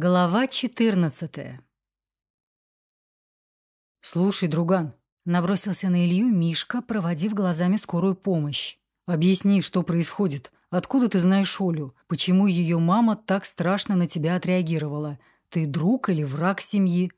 Глава 14 «Слушай, друган», — набросился на Илью Мишка, проводив глазами скорую помощь. «Объясни, что происходит. Откуда ты знаешь Олю? Почему ее мама так страшно на тебя отреагировала? Ты друг или враг семьи?»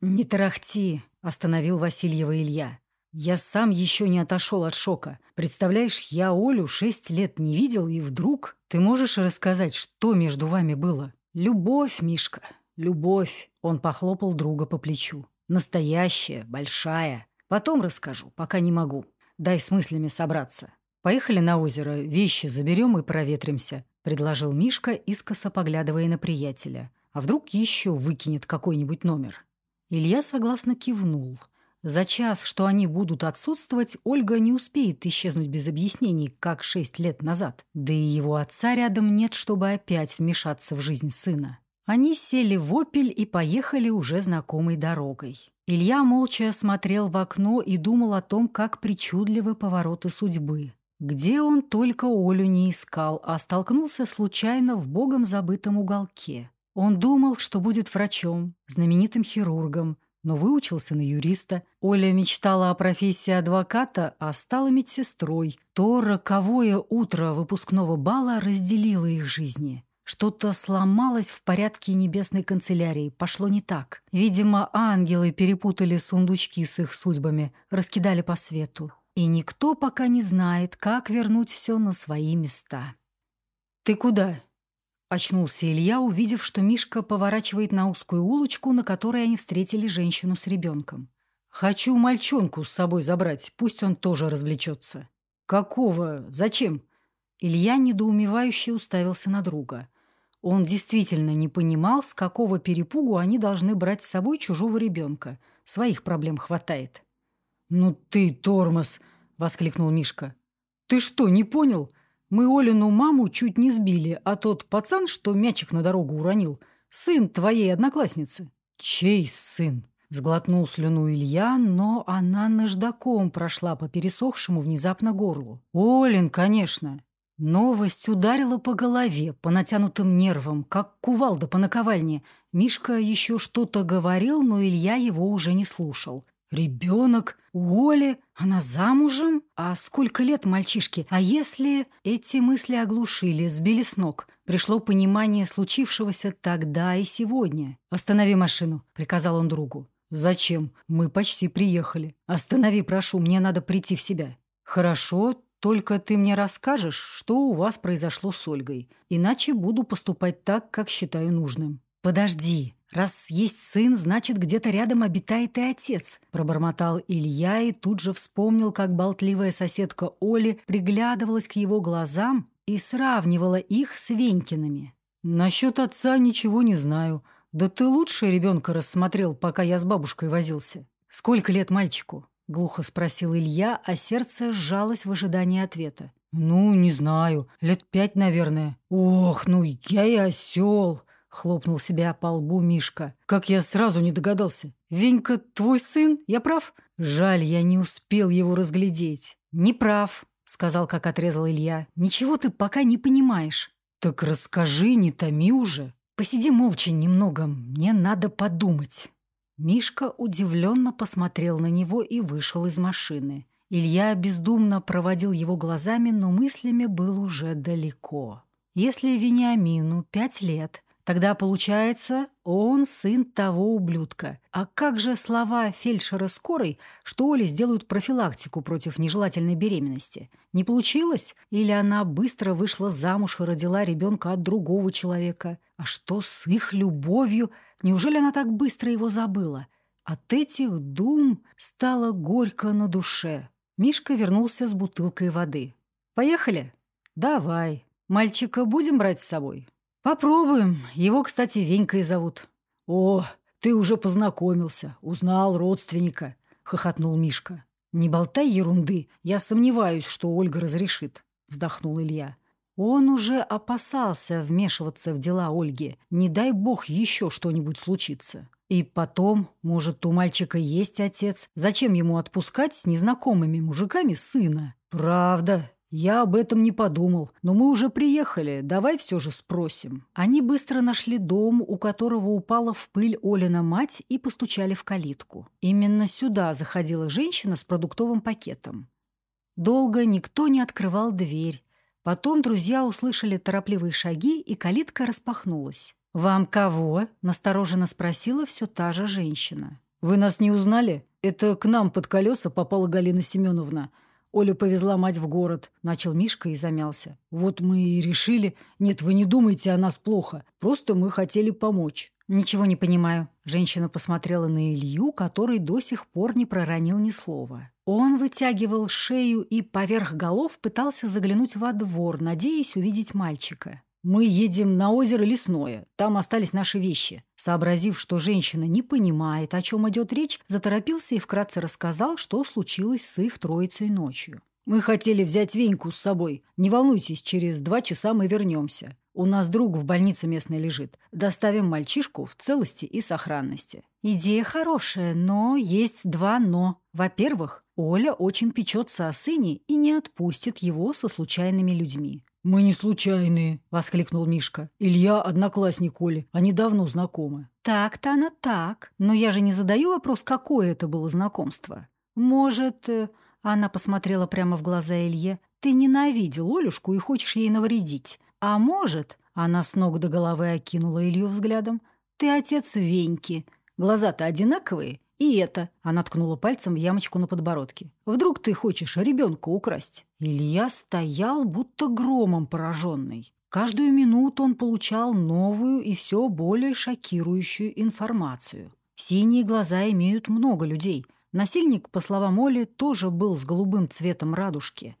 «Не тарахти», — остановил Васильева Илья. «Я сам еще не отошел от шока. Представляешь, я Олю шесть лет не видел, и вдруг ты можешь рассказать, что между вами было?» «Любовь, Мишка, любовь!» Он похлопал друга по плечу. «Настоящая, большая. Потом расскажу, пока не могу. Дай с мыслями собраться. Поехали на озеро, вещи заберем и проветримся», — предложил Мишка, искоса поглядывая на приятеля. «А вдруг еще выкинет какой-нибудь номер?» Илья согласно кивнул. За час, что они будут отсутствовать, Ольга не успеет исчезнуть без объяснений, как шесть лет назад. Да и его отца рядом нет, чтобы опять вмешаться в жизнь сына. Они сели в «Опель» и поехали уже знакомой дорогой. Илья молча смотрел в окно и думал о том, как причудливы повороты судьбы. Где он только Олю не искал, а столкнулся случайно в богом забытом уголке. Он думал, что будет врачом, знаменитым хирургом, но выучился на юриста. Оля мечтала о профессии адвоката, а стала медсестрой. То роковое утро выпускного бала разделило их жизни. Что-то сломалось в порядке небесной канцелярии, пошло не так. Видимо, ангелы перепутали сундучки с их судьбами, раскидали по свету. И никто пока не знает, как вернуть все на свои места. «Ты куда?» Очнулся Илья, увидев, что Мишка поворачивает на узкую улочку, на которой они встретили женщину с ребенком. «Хочу мальчонку с собой забрать, пусть он тоже развлечется». «Какого? Зачем?» Илья недоумевающе уставился на друга. Он действительно не понимал, с какого перепугу они должны брать с собой чужого ребенка. Своих проблем хватает. «Ну ты тормоз!» — воскликнул Мишка. «Ты что, не понял? Мы Олину маму чуть не сбили, а тот пацан, что мячик на дорогу уронил, сын твоей одноклассницы. Чей сын? Сглотнул слюну Илья, но она наждаком прошла по пересохшему внезапно горлу. Олин, конечно. Новость ударила по голове, по натянутым нервам, как кувалда по наковальне. Мишка еще что-то говорил, но Илья его уже не слушал. Ребенок? У Оли? Она замужем? А сколько лет мальчишке? А если... Эти мысли оглушили, сбили с ног. Пришло понимание случившегося тогда и сегодня. «Останови машину», — приказал он другу. «Зачем? Мы почти приехали. Останови, прошу, мне надо прийти в себя». «Хорошо, только ты мне расскажешь, что у вас произошло с Ольгой. Иначе буду поступать так, как считаю нужным». «Подожди», «Раз есть сын, значит, где-то рядом обитает и отец», — пробормотал Илья и тут же вспомнил, как болтливая соседка Оли приглядывалась к его глазам и сравнивала их с Венькиными. «Насчет отца ничего не знаю. Да ты лучше ребенка рассмотрел, пока я с бабушкой возился. Сколько лет мальчику?» — глухо спросил Илья, а сердце сжалось в ожидании ответа. «Ну, не знаю. Лет пять, наверное. Ох, ну я и осел!» Хлопнул себя по лбу Мишка. «Как я сразу не догадался! Венька твой сын? Я прав? Жаль, я не успел его разглядеть». «Не прав», — сказал, как отрезал Илья. «Ничего ты пока не понимаешь». «Так расскажи, не томи уже». «Посиди молча немного, мне надо подумать». Мишка удивленно посмотрел на него и вышел из машины. Илья бездумно проводил его глазами, но мыслями был уже далеко. Если Вениамину пять лет, Тогда получается, он сын того ублюдка. А как же слова фельдшера скорой, что Оле сделают профилактику против нежелательной беременности? Не получилось? Или она быстро вышла замуж и родила ребенка от другого человека? А что с их любовью? Неужели она так быстро его забыла? От этих дум стало горько на душе. Мишка вернулся с бутылкой воды. «Поехали?» «Давай. Мальчика будем брать с собой?» «Попробуем. Его, кстати, Венькой зовут». «О, ты уже познакомился, узнал родственника», — хохотнул Мишка. «Не болтай ерунды. Я сомневаюсь, что Ольга разрешит», — вздохнул Илья. Он уже опасался вмешиваться в дела Ольги. Не дай бог еще что-нибудь случится. И потом, может, у мальчика есть отец. Зачем ему отпускать с незнакомыми мужиками сына? Правда, «Я об этом не подумал, но мы уже приехали, давай все же спросим». Они быстро нашли дом, у которого упала в пыль Олина мать, и постучали в калитку. Именно сюда заходила женщина с продуктовым пакетом. Долго никто не открывал дверь. Потом друзья услышали торопливые шаги, и калитка распахнулась. «Вам кого?» – настороженно спросила все та же женщина. «Вы нас не узнали? Это к нам под колеса попала Галина Семеновна. Оля повезла мать в город», – начал Мишка и замялся. «Вот мы и решили. Нет, вы не думайте о нас плохо. Просто мы хотели помочь». «Ничего не понимаю». Женщина посмотрела на Илью, который до сих пор не проронил ни слова. Он вытягивал шею и поверх голов пытался заглянуть во двор, надеясь увидеть мальчика. «Мы едем на озеро Лесное. Там остались наши вещи». Сообразив, что женщина не понимает, о чем идет речь, заторопился и вкратце рассказал, что случилось с их троицей ночью. «Мы хотели взять Веньку с собой. Не волнуйтесь, через два часа мы вернемся. У нас друг в больнице местной лежит. Доставим мальчишку в целости и сохранности». Идея хорошая, но есть два «но». Во-первых, Оля очень печется о сыне и не отпустит его со случайными людьми. «Мы не случайные», — воскликнул Мишка. «Илья — одноклассник Оли. Они давно знакомы». «Так-то она так. Но я же не задаю вопрос, какое это было знакомство. Может...» э, — она посмотрела прямо в глаза Илье. «Ты ненавидел Олюшку и хочешь ей навредить. А может...» — она с ног до головы окинула Илью взглядом. «Ты отец Веньки. Глаза-то одинаковые. И это, она ткнула пальцем в ямочку на подбородке. Вдруг ты хочешь ребенка украсть? Илья стоял, будто громом пораженный. Каждую минуту он получал новую и все более шокирующую информацию. Синие глаза имеют много людей. Насильник, по словам Оли, тоже был с голубым цветом радужки.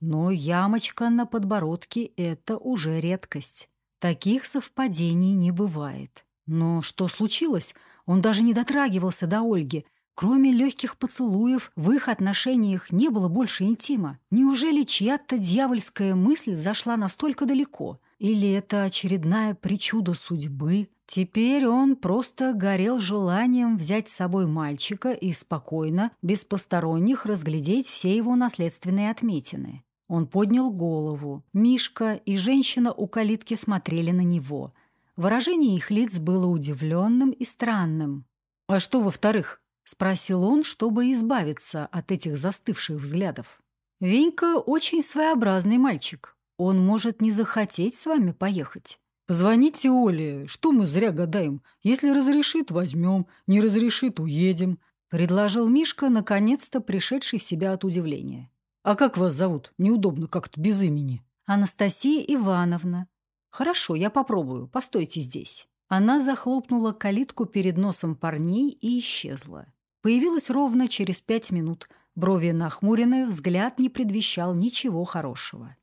Но ямочка на подбородке — это уже редкость. Таких совпадений не бывает. Но что случилось? Он даже не дотрагивался до Ольги. Кроме легких поцелуев, в их отношениях не было больше интима. Неужели чья-то дьявольская мысль зашла настолько далеко? Или это очередная причуда судьбы? Теперь он просто горел желанием взять с собой мальчика и спокойно, без посторонних, разглядеть все его наследственные отметины. Он поднял голову. Мишка и женщина у калитки смотрели на него. Выражение их лиц было удивленным и странным. «А что во-вторых?» — спросил он, чтобы избавиться от этих застывших взглядов. «Венька очень своеобразный мальчик. Он может не захотеть с вами поехать. Позвоните Оле, что мы зря гадаем. Если разрешит, возьмем, не разрешит, уедем», — предложил Мишка, наконец-то пришедший в себя от удивления. «А как вас зовут? Неудобно как-то без имени». «Анастасия Ивановна», «Хорошо, я попробую. Постойте здесь». Она захлопнула калитку перед носом парней и исчезла. Появилась ровно через пять минут. Брови нахмуренные, взгляд не предвещал ничего хорошего.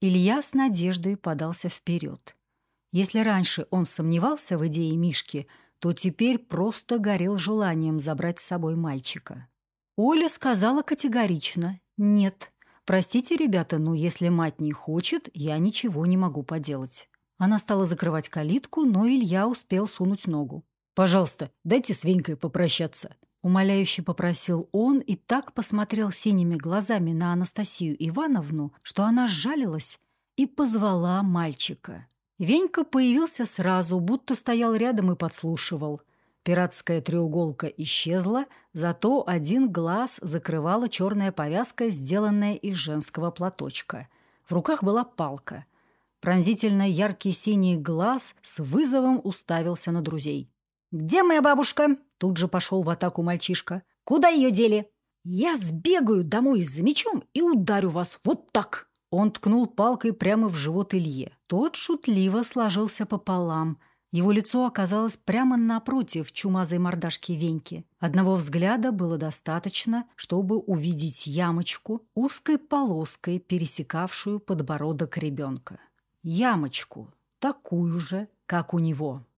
Илья с надеждой подался вперед. Если раньше он сомневался в идее Мишки, то теперь просто горел желанием забрать с собой мальчика. Оля сказала категорично «нет». «Простите, ребята, но если мать не хочет, я ничего не могу поделать». Она стала закрывать калитку, но Илья успел сунуть ногу. «Пожалуйста, дайте с Венькой попрощаться». Умоляюще попросил он и так посмотрел синими глазами на Анастасию Ивановну, что она сжалилась и позвала мальчика. Венька появился сразу, будто стоял рядом и подслушивал. Пиратская треуголка исчезла, зато один глаз закрывала черная повязка, сделанная из женского платочка. В руках была палка. Пронзительно яркий синий глаз с вызовом уставился на друзей. «Где моя бабушка?» Тут же пошел в атаку мальчишка. «Куда ее дели?» «Я сбегаю домой за мечом и ударю вас вот так!» Он ткнул палкой прямо в живот Илье. Тот шутливо сложился пополам, его лицо оказалось прямо напротив чумазой мордашки Веньки. Одного взгляда было достаточно, чтобы увидеть ямочку, узкой полоской, пересекавшую подбородок ребенка. Ямочку, такую же, как у него.